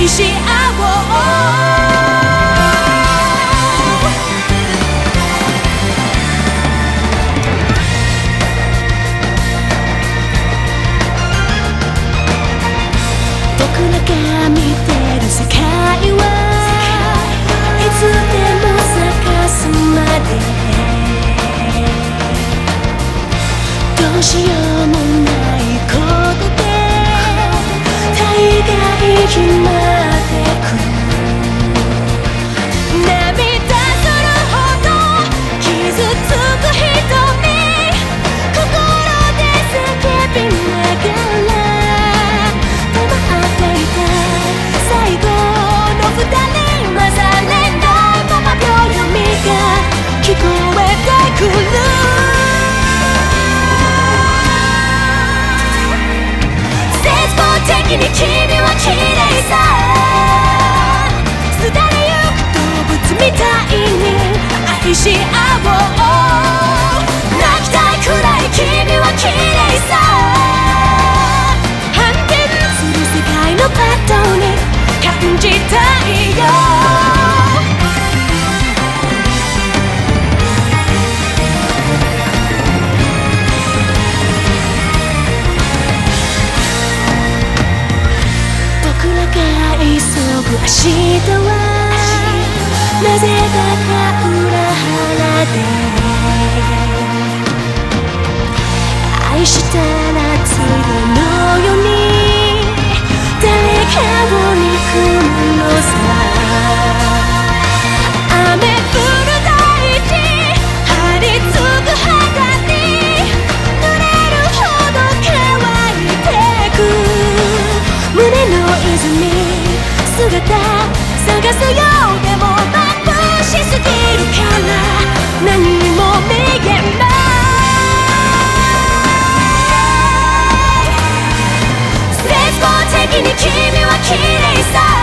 一心爱。愛し合おう。泣きたいくらい君は綺麗さ反転する。世界のパッドに感じたいよはなぜだか裏腹で愛した探せようでも眩しすぎるから何も見えない。成功的に君は綺麗さ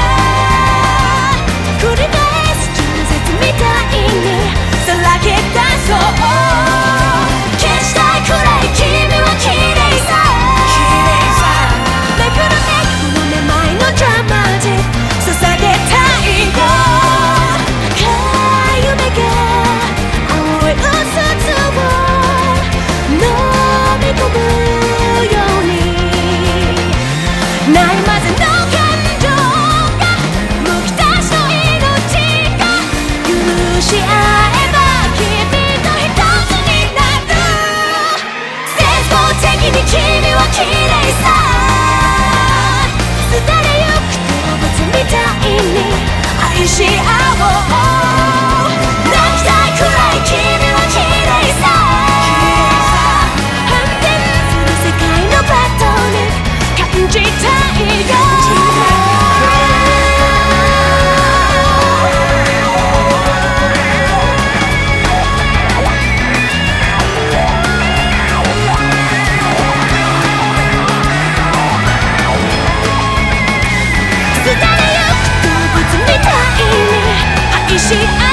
she